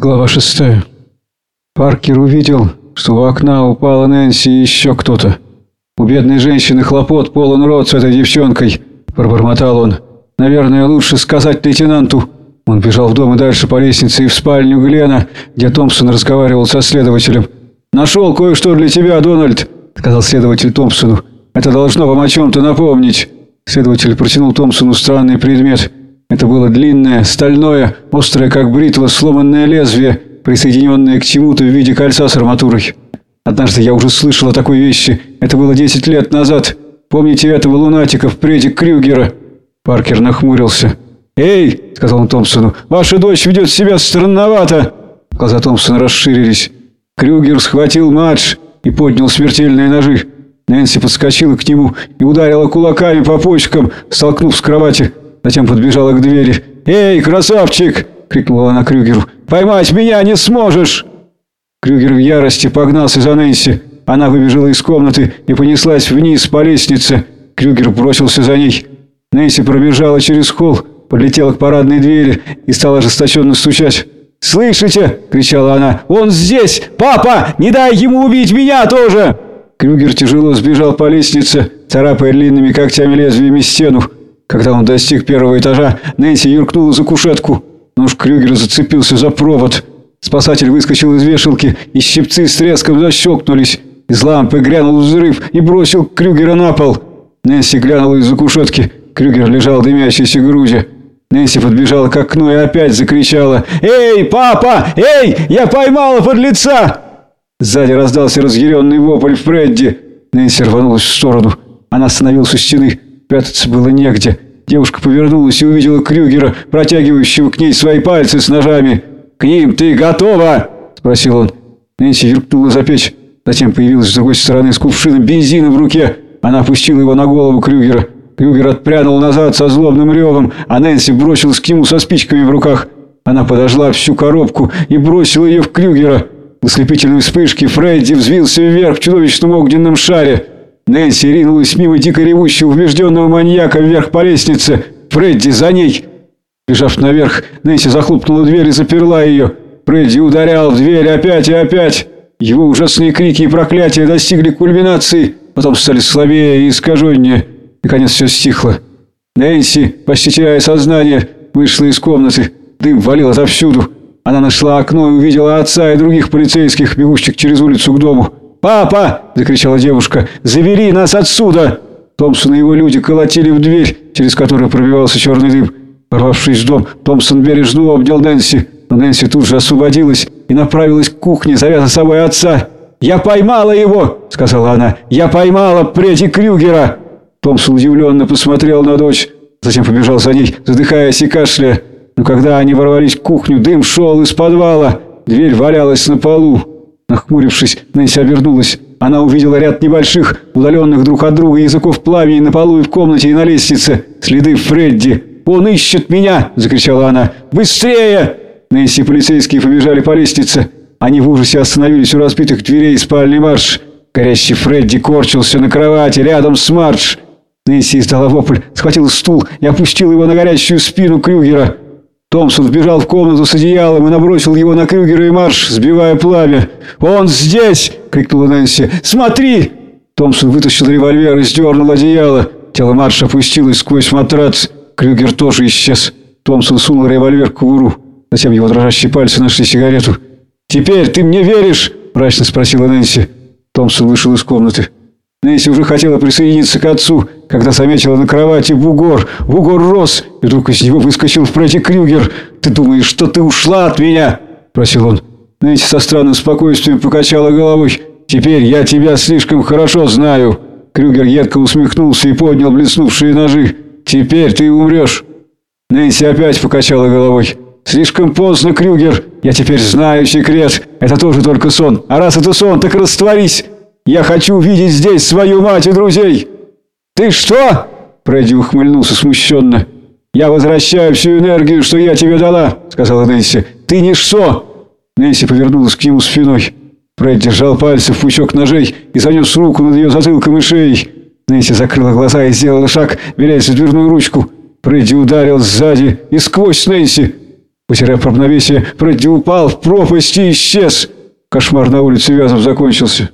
Глава шестая. Паркер увидел, что у окна упала Нэнси и еще кто-то. «У бедной женщины хлопот полон рот с этой девчонкой», – пробормотал он. «Наверное, лучше сказать лейтенанту». Он бежал в дом и дальше по лестнице и в спальню Глена, где Томпсон разговаривал со следователем. «Нашел кое-что для тебя, Дональд», – сказал следователь Томпсону. «Это должно вам о чем-то напомнить». Следователь протянул Томпсону странный предмет – это было длинное, стальное, острое, как бритва, сломанное лезвие, присоединенное к чему-то в виде кольца с арматурой. Однажды я уже слышал о такой вещи. Это было 10 лет назад. Помните этого лунатика в преде Крюгера?» Паркер нахмурился. «Эй!» – сказал он Томпсону. «Ваша дочь ведет себя странновато!» Глаза Томпсона расширились. Крюгер схватил матч и поднял смертельные ножи. Нэнси подскочила к нему и ударила кулаками по почкам, столкнув с кровати. Затем подбежала к двери. «Эй, красавчик!» — крикнула она Крюгеру. «Поймать меня не сможешь!» Крюгер в ярости погнался за Нэнси. Она выбежала из комнаты и понеслась вниз по лестнице. Крюгер бросился за ней. Нэнси пробежала через холл, подлетела к парадной двери и стала ожесточенно стучать. «Слышите?» – кричала она. «Он здесь! Папа! Не дай ему убить меня тоже!» Крюгер тяжело сбежал по лестнице, царапая длинными когтями лезвиями стену. Когда он достиг первого этажа, Нэнси юркнула за кушетку. Нож Крюгера зацепился за провод. Спасатель выскочил из вешалки, и щипцы с треском защелкнулись. Из лампы грянул взрыв и бросил Крюгера на пол. Нэнси глянула из-за кушетки. Крюгер лежал в дымящейся груди. Нэнси подбежала к окну и опять закричала «Эй, папа! Эй, я поймала подлеца!» Сзади раздался разъяренный вопль Фредди. Нэнси рванулась в сторону. Она остановилась у стены. Прятаться было негде. Девушка повернулась и увидела Крюгера, протягивающего к ней свои пальцы с ножами. «К ним ты готова?» – спросил он. Нэнси юркнула за печь. Затем появилась с другой стороны с кувшином бензина в руке. Она опустила его на голову Крюгера. Крюгер отпрянул назад со злобным ревом, а Нэнси бросилась к нему со спичками в руках. Она подожгла всю коробку и бросила ее в Крюгера. В ослепительной вспышке Фредди взвился вверх в чудовищном огненном шаре. Нэнси ринулась мимо дико ревущего убежденного маньяка вверх по лестнице. Фредди за ней. Бежав наверх, Нэнси захлопнула дверь и заперла ее. Фредди ударял в дверь опять и опять. Его ужасные крики и проклятия достигли кульминации, потом стали слабее и искаженнее. Наконец все стихло. Нэнси, почти теряя сознание, вышла из комнаты. Дым валил отовсюду. Она нашла окно и увидела отца и других полицейских, бегущих через улицу к дому. «Папа!» – закричала девушка. «Забери нас отсюда!» Томпсон и его люди колотили в дверь, через которую пробивался черный дым. Ворвавшись в дом, Томпсон бережно обнял Нэнси, но Нэнси тут же освободилась и направилась к кухне, зовя за собой отца. «Я поймала его!» – сказала она. «Я поймала Прети Крюгера!» Томпсон удивленно посмотрел на дочь, затем побежал за ней, задыхаясь и кашляя. Но когда они ворвались в кухню, дым шел из подвала. Дверь валялась на полу. Нахмурившись, Нэнси обернулась. Она увидела ряд небольших, удаленных друг от друга языков пламени на полу и в комнате и на лестнице. Следы Фредди. «Он ищет меня!» – закричала она. «Быстрее!» Нэнси и полицейские побежали по лестнице. Они в ужасе остановились у разбитых дверей спальни Марш. Горящий Фредди корчился на кровати рядом с Марш. Нэнси издала вопль, схватила стул и опустила его на горящую спину Крюгера. Томпсон вбежал в комнату с одеялом и набросил его на Крюгера и Марш, сбивая пламя. «Он здесь!» — крикнула Нэнси. «Смотри!» Томпсон вытащил револьвер и сдернул одеяло. Тело Марша опустилось сквозь матрац. Крюгер тоже исчез. Томпсон сунул револьвер в кобуру. Затем его дрожащие пальцы нашли сигарету. «Теперь ты мне веришь?» – мрачно спросила Нэнси. Томпсон вышел из комнаты. Нэнси уже хотела присоединиться к отцу, когда заметила на кровати бугор. Бугор рос, и вдруг из него выскочил Фредди Крюгер. «Ты думаешь, что ты ушла от меня?» – просил он. Нэнси со странным спокойствием покачала головой. «Теперь я тебя слишком хорошо знаю». Крюгер едко усмехнулся и поднял блеснувшие ножи. «Теперь ты умрешь». Нэнси опять покачала головой. «Слишком поздно, Крюгер. Я теперь знаю секрет. Это тоже только сон. А раз это сон, так растворись. Я хочу видеть здесь свою мать и друзей!» «Ты что?» Фредди ухмыльнулся смущенно. «Я возвращаю всю энергию, что я тебе дала», — сказала Нэнси. «Ты ничто!» Нэнси повернулась к нему спиной. Фредди держал пальцы в пучок ножей и занес руку над ее затылком и шеей. Нэнси закрыла глаза и сделала шаг, берясь за дверную ручку. Фредди ударил сзади и сквозь Нэнси. Потеряв равновесие, Фредди упал в пропасть и исчез. Кошмар на улице Вязов закончился.